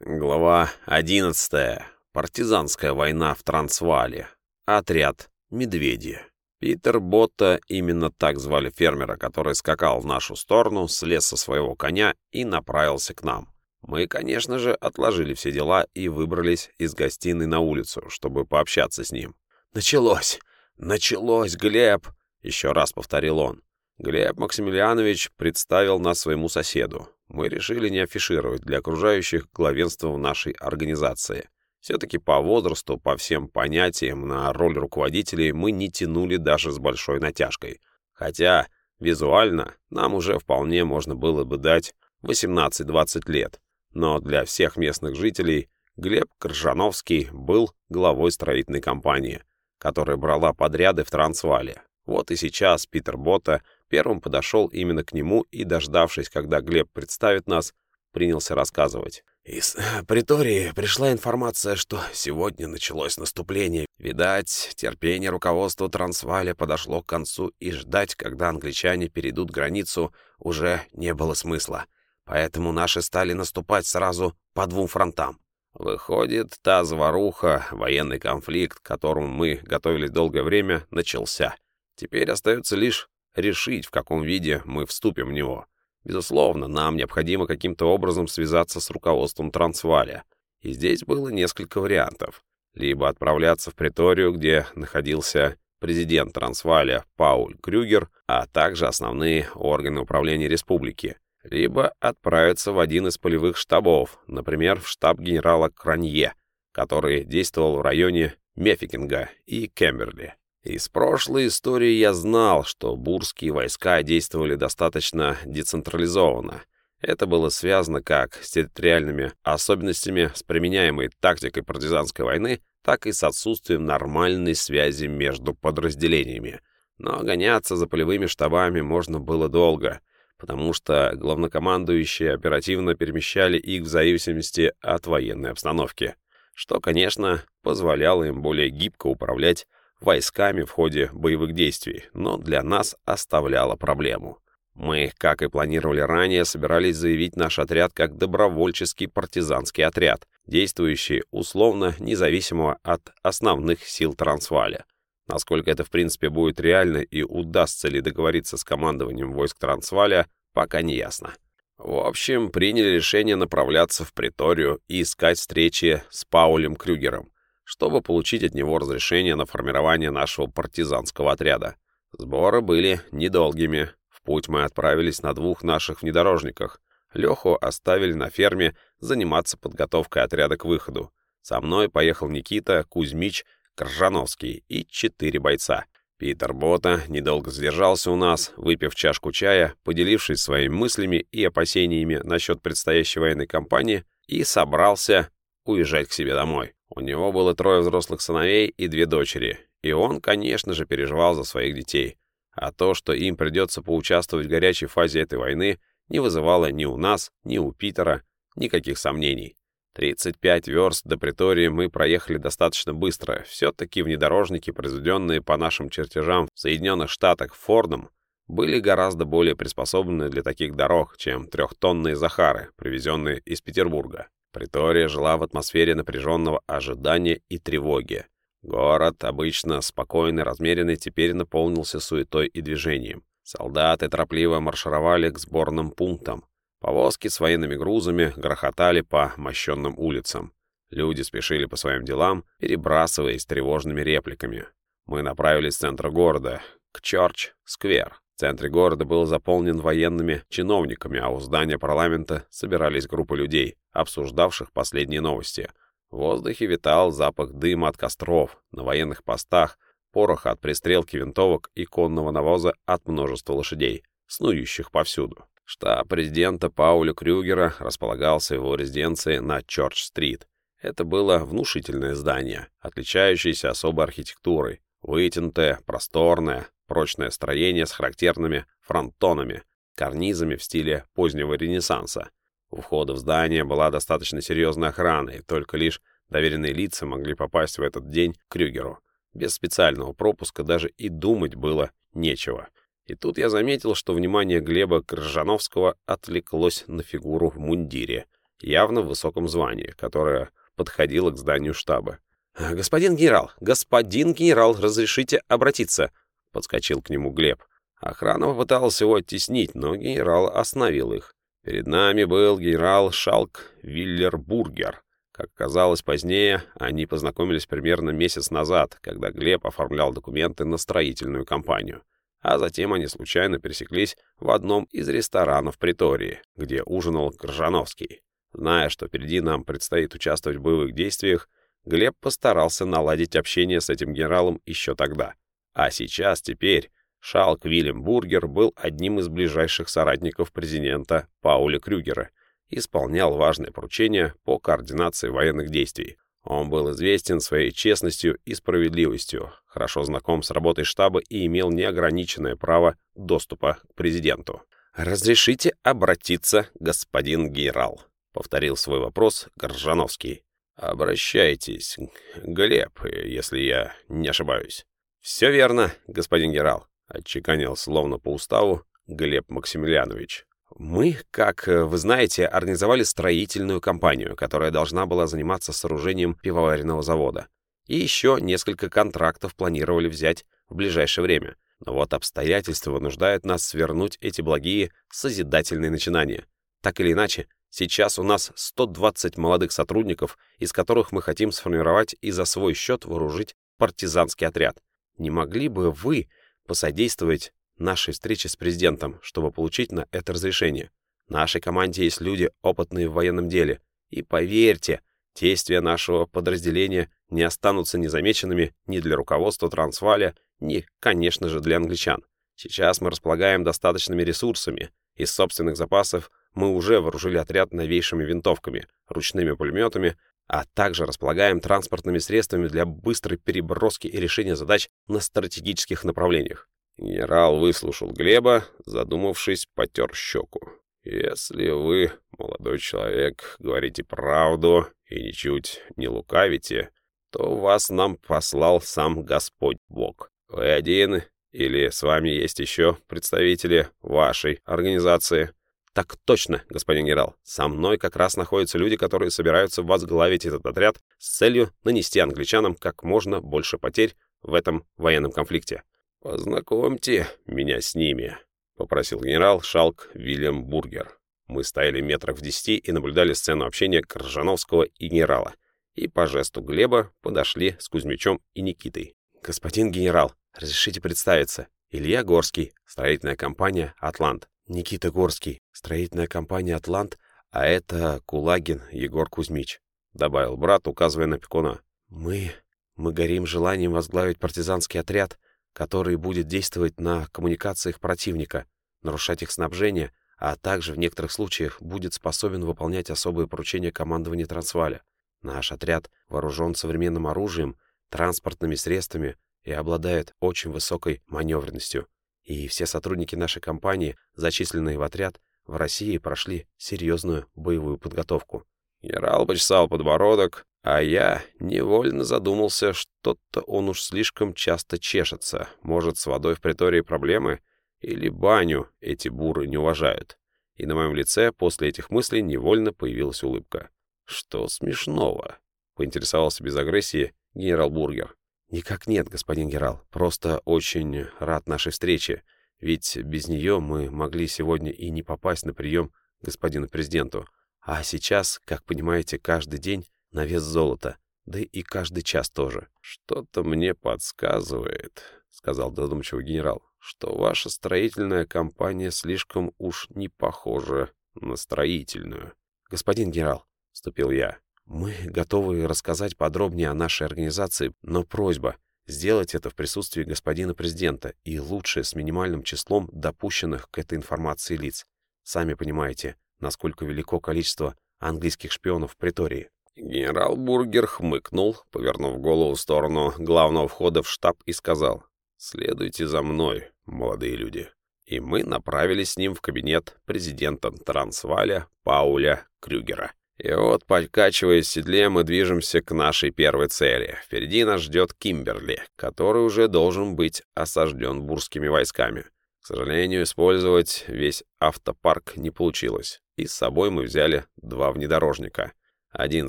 Глава 11. Партизанская война в Трансвале. Отряд «Медведи». Питер Ботта, именно так звали фермера, который скакал в нашу сторону, слез со своего коня и направился к нам. Мы, конечно же, отложили все дела и выбрались из гостиной на улицу, чтобы пообщаться с ним. «Началось! Началось, Глеб!» — еще раз повторил он. Глеб Максимилианович представил нас своему соседу. Мы решили не афишировать для окружающих главенство в нашей организации. Все-таки по возрасту, по всем понятиям на роль руководителей мы не тянули даже с большой натяжкой. Хотя визуально нам уже вполне можно было бы дать 18-20 лет. Но для всех местных жителей Глеб Кржановский был главой строительной компании, которая брала подряды в Трансвале. Вот и сейчас Питер Бота первым подошел именно к нему и, дождавшись, когда Глеб представит нас, принялся рассказывать. Из притории пришла информация, что сегодня началось наступление. Видать, терпение руководства Трансваля подошло к концу, и ждать, когда англичане перейдут границу, уже не было смысла. Поэтому наши стали наступать сразу по двум фронтам. Выходит, та заваруха, военный конфликт, к которому мы готовились долгое время, начался. Теперь остается лишь решить, в каком виде мы вступим в него. Безусловно, нам необходимо каким-то образом связаться с руководством Трансваля. И здесь было несколько вариантов. Либо отправляться в Приторию, где находился президент Трансваля Пауль Крюгер, а также основные органы управления республики. Либо отправиться в один из полевых штабов, например, в штаб генерала Кранье, который действовал в районе Мефикинга и Кемберли. Из прошлой истории я знал, что бурские войска действовали достаточно децентрализованно. Это было связано как с территориальными особенностями с применяемой тактикой партизанской войны, так и с отсутствием нормальной связи между подразделениями. Но гоняться за полевыми штабами можно было долго, потому что главнокомандующие оперативно перемещали их в зависимости от военной обстановки, что, конечно, позволяло им более гибко управлять войсками в ходе боевых действий, но для нас оставляло проблему. Мы, как и планировали ранее, собирались заявить наш отряд как добровольческий партизанский отряд, действующий условно независимо от основных сил Трансваля. Насколько это в принципе будет реально и удастся ли договориться с командованием войск Трансваля, пока не ясно. В общем, приняли решение направляться в Приторию и искать встречи с Паулем Крюгером, чтобы получить от него разрешение на формирование нашего партизанского отряда. Сборы были недолгими. В путь мы отправились на двух наших внедорожниках. Леху оставили на ферме заниматься подготовкой отряда к выходу. Со мной поехал Никита, Кузьмич, Кржановский и четыре бойца. Питер Бота недолго задержался у нас, выпив чашку чая, поделившись своими мыслями и опасениями насчет предстоящей военной кампании, и собрался уезжать к себе домой. У него было трое взрослых сыновей и две дочери, и он, конечно же, переживал за своих детей. А то, что им придется поучаствовать в горячей фазе этой войны, не вызывало ни у нас, ни у Питера никаких сомнений. 35 верст до Притории мы проехали достаточно быстро. Все-таки внедорожники, произведенные по нашим чертежам в Соединенных Штатах Фордом, были гораздо более приспособлены для таких дорог, чем трехтонные Захары, привезенные из Петербурга. Притория жила в атмосфере напряженного ожидания и тревоги. Город, обычно спокойный, размеренный, теперь наполнился суетой и движением. Солдаты торопливо маршировали к сборным пунктам. Повозки с военными грузами грохотали по мощенным улицам. Люди спешили по своим делам, перебрасываясь тревожными репликами. Мы направились в центр города, к Чорч-сквер. В центре города был заполнен военными чиновниками, а у здания парламента собирались группы людей, обсуждавших последние новости. В воздухе витал запах дыма от костров, на военных постах, пороха от пристрелки винтовок и конного навоза от множества лошадей, снующих повсюду. Штаб президента Пауля Крюгера располагался в его резиденции на Чорч-стрит. Это было внушительное здание, отличающееся особой архитектурой, вытянутое, просторное, Прочное строение с характерными фронтонами, карнизами в стиле позднего Ренессанса. У входа в здание была достаточно серьезная охрана, и только лишь доверенные лица могли попасть в этот день к Крюгеру. Без специального пропуска даже и думать было нечего. И тут я заметил, что внимание Глеба Крыжановского отвлеклось на фигуру в мундире. явно в высоком звании, которое подходило к зданию штаба. «Господин генерал, господин генерал, разрешите обратиться?» — подскочил к нему Глеб. Охрана попыталась его оттеснить, но генерал остановил их. Перед нами был генерал Шалк Виллербургер. Как казалось позднее, они познакомились примерно месяц назад, когда Глеб оформлял документы на строительную компанию. А затем они случайно пересеклись в одном из ресторанов Притории, где ужинал Кржановский. Зная, что впереди нам предстоит участвовать в боевых действиях, Глеб постарался наладить общение с этим генералом еще тогда. А сейчас, теперь, Шалк Вильям Бургер был одним из ближайших соратников президента Пауля Крюгера, исполнял важные поручения по координации военных действий. Он был известен своей честностью и справедливостью, хорошо знаком с работой штаба и имел неограниченное право доступа к президенту. «Разрешите обратиться, господин генерал», — повторил свой вопрос Горжановский. «Обращайтесь, Глеб, если я не ошибаюсь». «Все верно, господин генерал», — отчеканил словно по уставу Глеб Максимiliaнович. «Мы, как вы знаете, организовали строительную компанию, которая должна была заниматься сооружением пивоваренного завода. И еще несколько контрактов планировали взять в ближайшее время. Но вот обстоятельства вынуждают нас свернуть эти благие созидательные начинания. Так или иначе, сейчас у нас 120 молодых сотрудников, из которых мы хотим сформировать и за свой счет вооружить партизанский отряд. Не могли бы вы посодействовать нашей встрече с президентом, чтобы получить на это разрешение. В нашей команде есть люди, опытные в военном деле. И поверьте, действия нашего подразделения не останутся незамеченными ни для руководства Трансваля, ни, конечно же, для англичан. Сейчас мы располагаем достаточными ресурсами. Из собственных запасов мы уже вооружили отряд новейшими винтовками, ручными пулеметами, а также располагаем транспортными средствами для быстрой переброски и решения задач на стратегических направлениях. Генерал выслушал Глеба, задумавшись, потер щеку. «Если вы, молодой человек, говорите правду и ничуть не лукавите, то вас нам послал сам Господь Бог. Вы один или с вами есть еще представители вашей организации?» «Так точно, господин генерал. Со мной как раз находятся люди, которые собираются возглавить этот отряд с целью нанести англичанам как можно больше потерь в этом военном конфликте. «Познакомьте меня с ними», — попросил генерал Шалк Вильям Бургер. Мы стояли метрах в десяти и наблюдали сцену общения Кржановского и генерала. И по жесту Глеба подошли с Кузьмичом и Никитой. «Господин генерал, разрешите представиться. Илья Горский, строительная компания «Атлант». Никита Горский, строительная компания «Атлант», а это Кулагин Егор Кузьмич», — добавил брат, указывая на Пекуна. «Мы... мы горим желанием возглавить партизанский отряд, который будет действовать на коммуникациях противника, нарушать их снабжение, а также в некоторых случаях будет способен выполнять особые поручения командования Трансваля. Наш отряд вооружен современным оружием, транспортными средствами и обладает очень высокой маневренностью. И все сотрудники нашей компании, зачисленные в отряд, в России прошли серьезную боевую подготовку. Генерал почесал подбородок, а я невольно задумался, что-то он уж слишком часто чешется. Может, с водой в притории проблемы? Или баню эти буры не уважают? И на моем лице после этих мыслей невольно появилась улыбка. «Что смешного?» — поинтересовался без агрессии генерал Бургер. «Никак нет, господин генерал. Просто очень рад нашей встрече. Ведь без нее мы могли сегодня и не попасть на прием господину президенту. А сейчас, как понимаете, каждый день на вес золота, да и каждый час тоже. «Что-то мне подсказывает», — сказал задумчивый генерал, «что ваша строительная компания слишком уж не похожа на строительную». «Господин генерал», — вступил я, — «мы готовы рассказать подробнее о нашей организации, но просьба сделать это в присутствии господина президента и лучше с минимальным числом допущенных к этой информации лиц. Сами понимаете, насколько велико количество английских шпионов в притории». Генерал Бургер хмыкнул, повернув голову в сторону главного входа в штаб и сказал, «Следуйте за мной, молодые люди». И мы направились с ним в кабинет президента Трансваля Пауля Крюгера. И вот, подкачиваясь в седле, мы движемся к нашей первой цели. Впереди нас ждет Кимберли, который уже должен быть осажден бурскими войсками. К сожалению, использовать весь автопарк не получилось, и с собой мы взяли два внедорожника. Один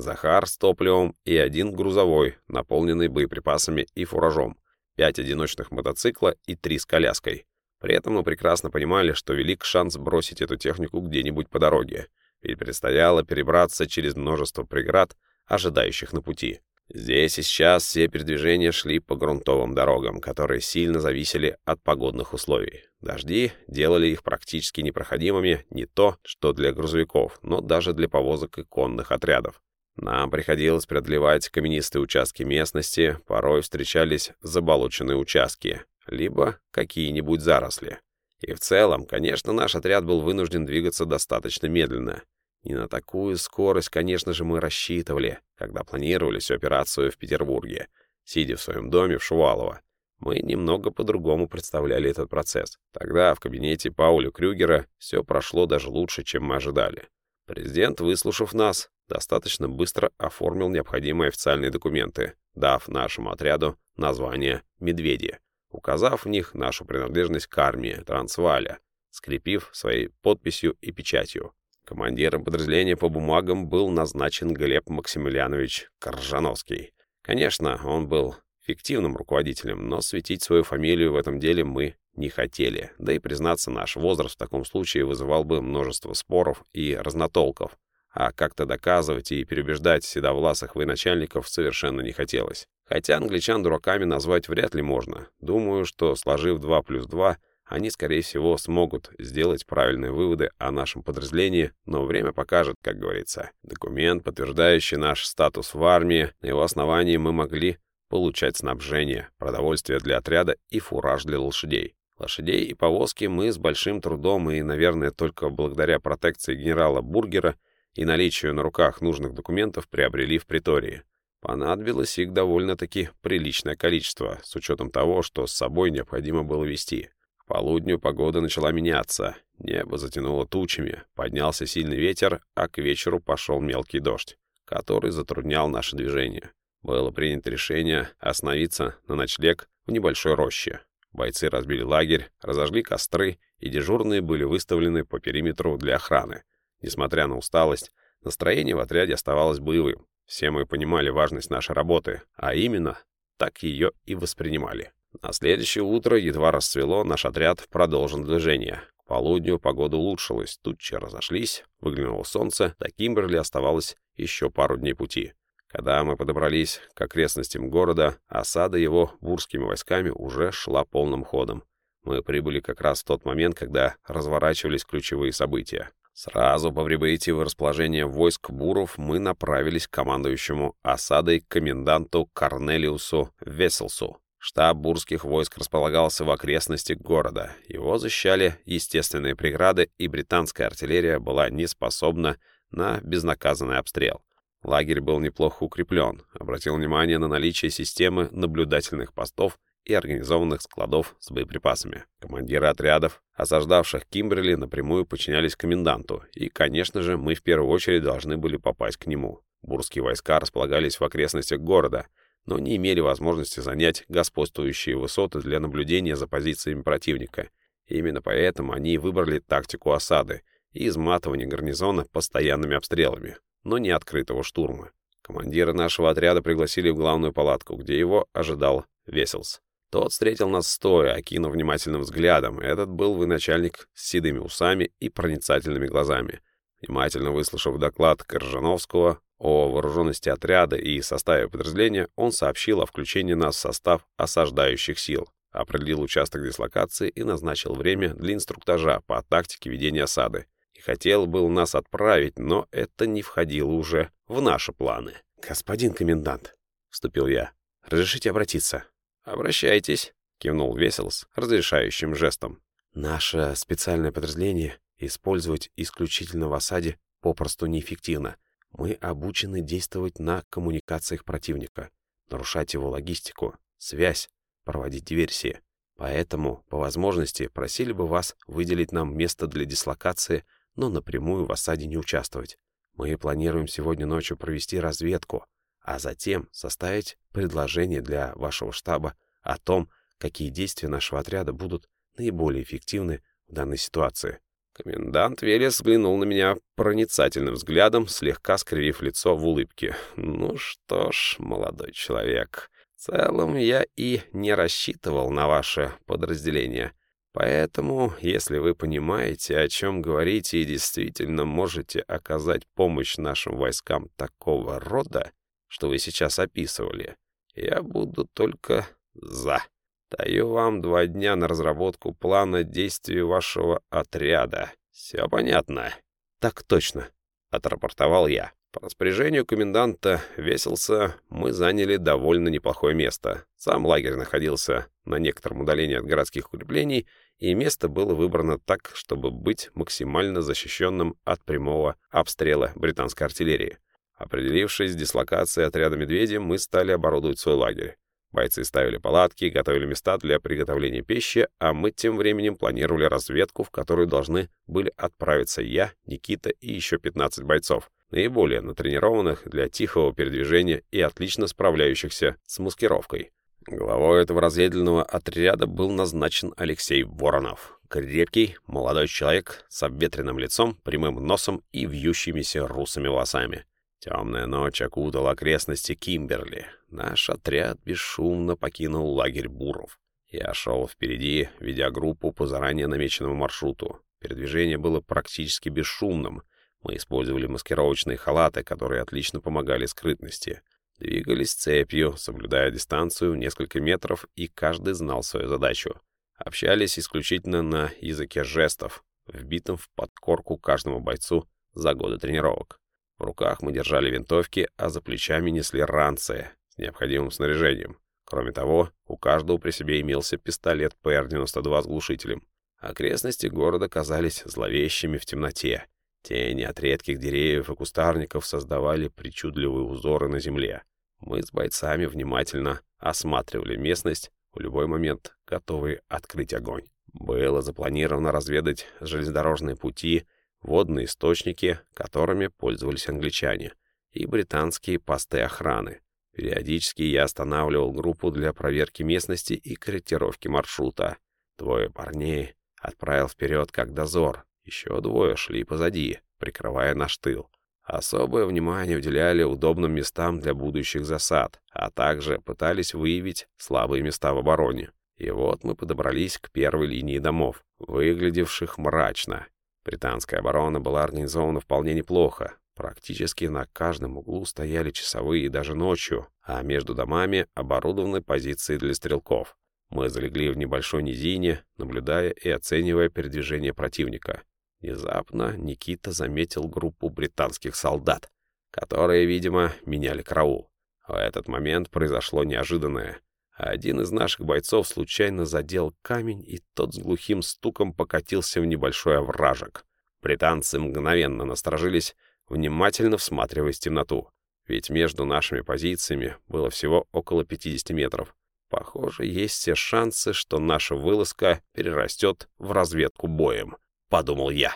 «Захар» с топливом и один грузовой, наполненный боеприпасами и фуражом, пять одиночных мотоцикла и три с коляской. При этом мы прекрасно понимали, что велик шанс бросить эту технику где-нибудь по дороге, ведь предстояло перебраться через множество преград, ожидающих на пути. Здесь и сейчас все передвижения шли по грунтовым дорогам, которые сильно зависели от погодных условий. Дожди делали их практически непроходимыми не то, что для грузовиков, но даже для повозок и конных отрядов. Нам приходилось преодолевать каменистые участки местности, порой встречались заболоченные участки, либо какие-нибудь заросли. И в целом, конечно, наш отряд был вынужден двигаться достаточно медленно. Не на такую скорость, конечно же, мы рассчитывали, когда планировали всю операцию в Петербурге, сидя в своем доме в Шувалово. Мы немного по-другому представляли этот процесс. Тогда в кабинете Пауля Крюгера все прошло даже лучше, чем мы ожидали. Президент, выслушав нас, достаточно быстро оформил необходимые официальные документы, дав нашему отряду название «Медведи», указав в них нашу принадлежность к армии Трансваля, скрепив своей подписью и печатью. Командиром подразделения по бумагам был назначен Глеб Максимiliaнович Коржановский. Конечно, он был фиктивным руководителем, но светить свою фамилию в этом деле мы не хотели. Да и, признаться, наш возраст в таком случае вызывал бы множество споров и разнотолков. А как-то доказывать и переубеждать седовласых военачальников совершенно не хотелось. Хотя англичан дураками назвать вряд ли можно. Думаю, что, сложив 2 плюс 2, они, скорее всего, смогут сделать правильные выводы о нашем подразделении, но время покажет, как говорится. Документ, подтверждающий наш статус в армии, на его основании мы могли получать снабжение, продовольствие для отряда и фураж для лошадей. Лошадей и повозки мы с большим трудом и, наверное, только благодаря протекции генерала Бургера и наличию на руках нужных документов приобрели в притории. Понадобилось их довольно-таки приличное количество, с учетом того, что с собой необходимо было вести полудню погода начала меняться. Небо затянуло тучами, поднялся сильный ветер, а к вечеру пошел мелкий дождь, который затруднял наше движение. Было принято решение остановиться на ночлег в небольшой роще. Бойцы разбили лагерь, разожгли костры, и дежурные были выставлены по периметру для охраны. Несмотря на усталость, настроение в отряде оставалось боевым. Все мы понимали важность нашей работы, а именно, так ее и воспринимали. На следующее утро едва расцвело, наш отряд продолжил движение. К полудню погода улучшилась, тучи разошлись, выглянуло солнце, до Кимберли оставалось еще пару дней пути. Когда мы подобрались к окрестностям города, осада его бурскими войсками уже шла полным ходом. Мы прибыли как раз в тот момент, когда разворачивались ключевые события. Сразу по прибытии в расположение войск буров мы направились к командующему осадой коменданту Корнелиусу Веселсу. Штаб бурских войск располагался в окрестностях города. Его защищали естественные преграды, и британская артиллерия была не способна на безнаказанный обстрел. Лагерь был неплохо укреплен, обратил внимание на наличие системы наблюдательных постов и организованных складов с боеприпасами. Командиры отрядов, осаждавших Кимберли, напрямую подчинялись коменданту, и, конечно же, мы в первую очередь должны были попасть к нему. Бурские войска располагались в окрестностях города — но не имели возможности занять господствующие высоты для наблюдения за позициями противника. И именно поэтому они выбрали тактику осады и изматывания гарнизона постоянными обстрелами, но не открытого штурма. Командира нашего отряда пригласили в главную палатку, где его ожидал Веселс. Тот встретил нас стоя, окинув внимательным взглядом. Этот был военачальник с седыми усами и проницательными глазами. Внимательно выслушав доклад Коржановского, о вооруженности отряда и составе подразделения он сообщил о включении нас в состав осаждающих сил, определил участок дислокации и назначил время для инструктажа по тактике ведения осады. И хотел был нас отправить, но это не входило уже в наши планы. «Господин комендант», — вступил я, — «разрешите обратиться?» «Обращайтесь», — кивнул Веселс разрешающим жестом. «Наше специальное подразделение использовать исключительно в осаде попросту неэффективно. Мы обучены действовать на коммуникациях противника, нарушать его логистику, связь, проводить диверсии. Поэтому, по возможности, просили бы вас выделить нам место для дислокации, но напрямую в осаде не участвовать. Мы планируем сегодня ночью провести разведку, а затем составить предложение для вашего штаба о том, какие действия нашего отряда будут наиболее эффективны в данной ситуации. Комендант Велес взглянул на меня проницательным взглядом, слегка скривив лицо в улыбке. «Ну что ж, молодой человек, в целом я и не рассчитывал на ваше подразделение. Поэтому, если вы понимаете, о чем говорите и действительно можете оказать помощь нашим войскам такого рода, что вы сейчас описывали, я буду только за. Даю вам два дня на разработку плана действий вашего отряда. Все понятно? Так точно, — отрапортовал я. По распоряжению коменданта Веселса мы заняли довольно неплохое место. Сам лагерь находился на некотором удалении от городских укреплений, и место было выбрано так, чтобы быть максимально защищенным от прямого обстрела британской артиллерии. Определившись с дислокацией отряда «Медведи», мы стали оборудовать свой лагерь. Бойцы ставили палатки, готовили места для приготовления пищи, а мы тем временем планировали разведку, в которую должны были отправиться я, Никита и еще 15 бойцов, наиболее натренированных для тихого передвижения и отлично справляющихся с маскировкой. Главой этого разведывательного отряда был назначен Алексей Воронов. Крепкий, молодой человек с обветренным лицом, прямым носом и вьющимися русыми волосами. Темная ночь окутала окрестности Кимберли. Наш отряд бесшумно покинул лагерь Буров. Я шел впереди, ведя группу по заранее намеченному маршруту. Передвижение было практически бесшумным. Мы использовали маскировочные халаты, которые отлично помогали скрытности. Двигались цепью, соблюдая дистанцию в несколько метров, и каждый знал свою задачу. Общались исключительно на языке жестов, вбитом в подкорку каждому бойцу за годы тренировок. В руках мы держали винтовки, а за плечами несли ранцы с необходимым снаряжением. Кроме того, у каждого при себе имелся пистолет ПР-92 с глушителем. Окрестности города казались зловещими в темноте. Тени от редких деревьев и кустарников создавали причудливые узоры на земле. Мы с бойцами внимательно осматривали местность, в любой момент готовые открыть огонь. Было запланировано разведать железнодорожные пути, водные источники, которыми пользовались англичане, и британские посты охраны. Периодически я останавливал группу для проверки местности и корректировки маршрута. Двое парней отправил вперед как дозор, еще двое шли позади, прикрывая наш тыл. Особое внимание уделяли удобным местам для будущих засад, а также пытались выявить слабые места в обороне. И вот мы подобрались к первой линии домов, выглядевших мрачно, Британская оборона была организована вполне неплохо. Практически на каждом углу стояли часовые даже ночью, а между домами оборудованы позиции для стрелков. Мы залегли в небольшой низине, наблюдая и оценивая передвижение противника. Внезапно Никита заметил группу британских солдат, которые, видимо, меняли караул. В этот момент произошло неожиданное. Один из наших бойцов случайно задел камень, и тот с глухим стуком покатился в небольшой овражек. Британцы мгновенно насторожились, внимательно всматриваясь в темноту. Ведь между нашими позициями было всего около 50 метров. Похоже, есть все шансы, что наша вылазка перерастет в разведку боем, подумал я.